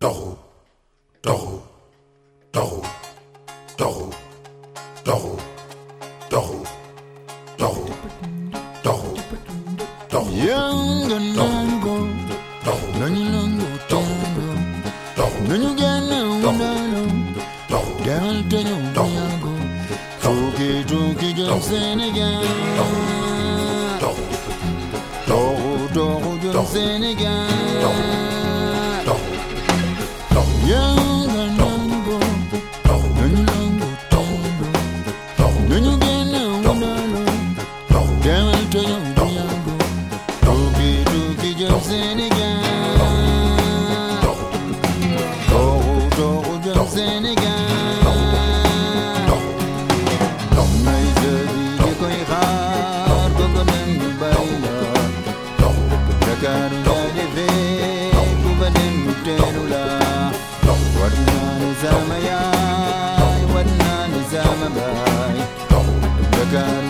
doxu doxu doxu doxu doxu doxu doxu doxu doxu Yanga nango, doxu nani nango نزام ياي ولا نزام باي. بكان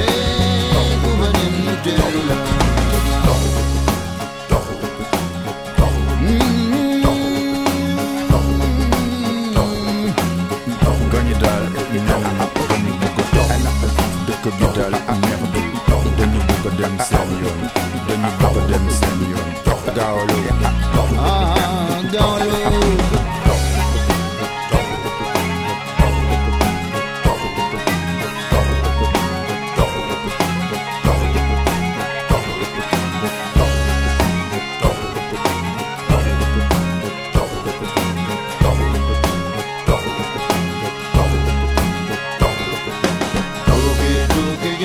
Girl, I'm never Then you book them, send you. Then you book them, send you. Girl, yeah.